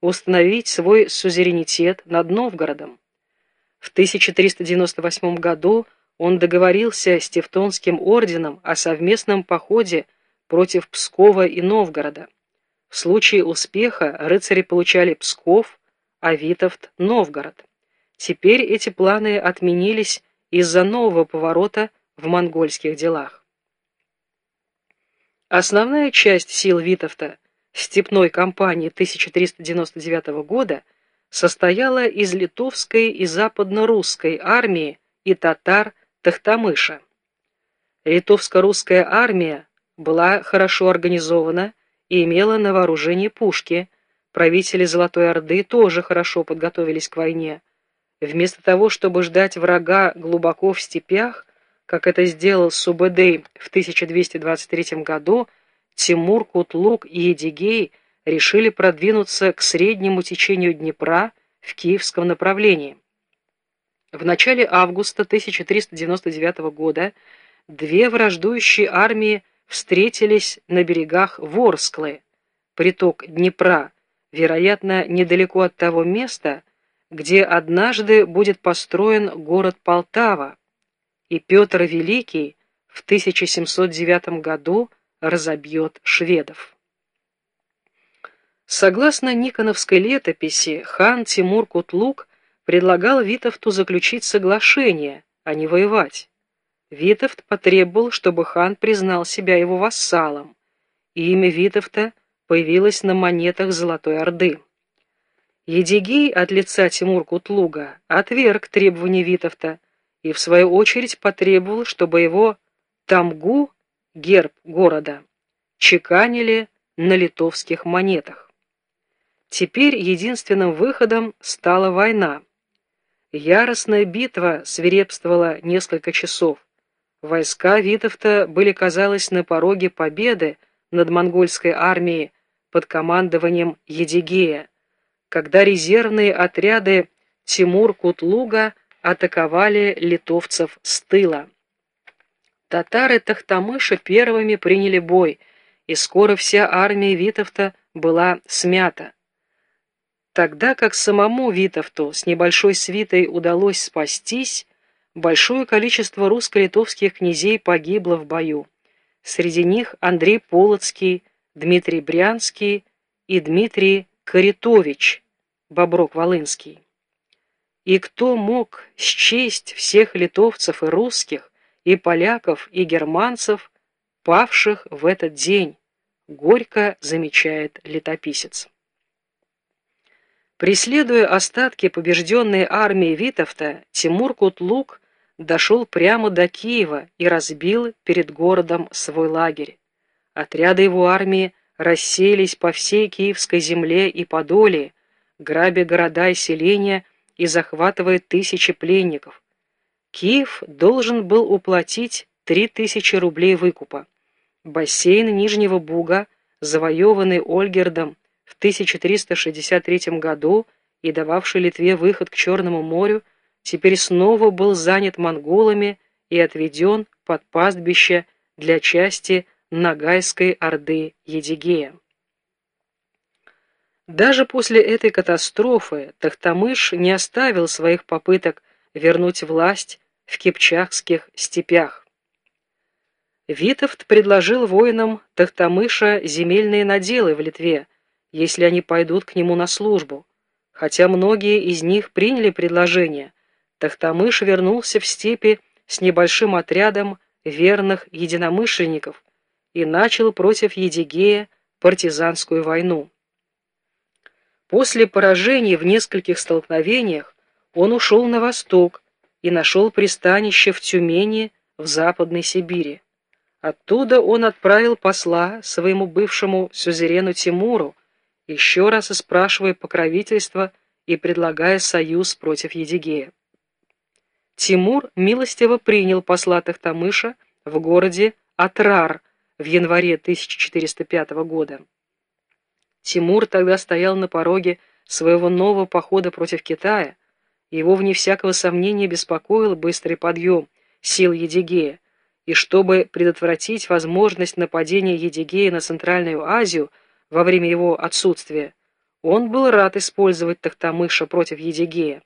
установить свой сузеренитет над Новгородом. В 1398 году он договорился с Тевтонским орденом о совместном походе против Пскова и Новгорода. В случае успеха рыцари получали Псков, а Витовт – Новгород. Теперь эти планы отменились из-за нового поворота в монгольских делах. Основная часть сил Витовта степной кампании 1399 года состояла из литовской и западно-русской армии и татар Тахтамыша. Литовско-русская армия была хорошо организована и имела на вооружении пушки. Правители Золотой Орды тоже хорошо подготовились к войне. Вместо того, чтобы ждать врага глубоко в степях, как это сделал Субэдэй в 1223 году, Тимур, Кутлук и Едигей решили продвинуться к среднему течению Днепра в киевском направлении. В начале августа 1399 года две враждующие армии встретились на берегах Ворсклы, приток Днепра, вероятно, недалеко от того места, где однажды будет построен город Полтава, и Петр Великий в 1709 году разобьет шведов. Согласно Никоновской летописи, хан Тимур Кутлук предлагал Витовту заключить соглашение, а не воевать. Витовт потребовал, чтобы хан признал себя его вассалом, и имя Витовта появилось на монетах Золотой Орды. Едигей от лица Тимур Кутлуга отверг требования Витовта и в свою очередь потребовал, чтобы его тамгу, герб города, чеканили на литовских монетах. Теперь единственным выходом стала война. Яростная битва свирепствовала несколько часов. Войска Витовта были, казалось, на пороге победы над монгольской армией под командованием Едигея, когда резервные отряды Тимур-Кутлуга атаковали литовцев с тыла. Татары Тахтамыша первыми приняли бой, и скоро вся армия Витовта была смята. Тогда как самому Витовту с небольшой свитой удалось спастись, большое количество русско-литовских князей погибло в бою. Среди них Андрей Полоцкий, Дмитрий Брянский и Дмитрий Каритович, Боброк-Волынский. И кто мог счесть всех литовцев и русских, и поляков, и германцев, павших в этот день, горько замечает летописец. Преследуя остатки побежденной армии Витовта, Тимур Кутлук дошел прямо до Киева и разбил перед городом свой лагерь. Отряды его армии рассеялись по всей Киевской земле и Подоле, грабя города и селения и захватывая тысячи пленников. Киев должен был уплатить три тысячи рублей выкупа. Бассейн Нижнего Буга, завоеванный Ольгердом в 1363 году и дававший Литве выход к Черному морю, теперь снова был занят монголами и отведен под пастбище для части Нагайской Орды Едигея. Даже после этой катастрофы Тахтамыш не оставил своих попыток вернуть власть в кипчакских степях. Витовт предложил воинам Тахтамыша земельные наделы в Литве, если они пойдут к нему на службу. Хотя многие из них приняли предложение, Тахтамыш вернулся в степи с небольшим отрядом верных единомышленников и начал против Едигея партизанскую войну. После поражений в нескольких столкновениях он ушел на восток и нашел пристанище в Тюмени в Западной Сибири. Оттуда он отправил посла своему бывшему сюзерену Тимуру, еще раз спрашивая покровительства и предлагая союз против Едигея. Тимур милостиво принял посла Тахтамыша в городе Атрар в январе 1405 года. Тимур тогда стоял на пороге своего нового похода против Китая, его, вне всякого сомнения, беспокоил быстрый подъем сил Едигея, и чтобы предотвратить возможность нападения Едигея на Центральную Азию во время его отсутствия, Он был рад использовать Тахтамыша против Едигея.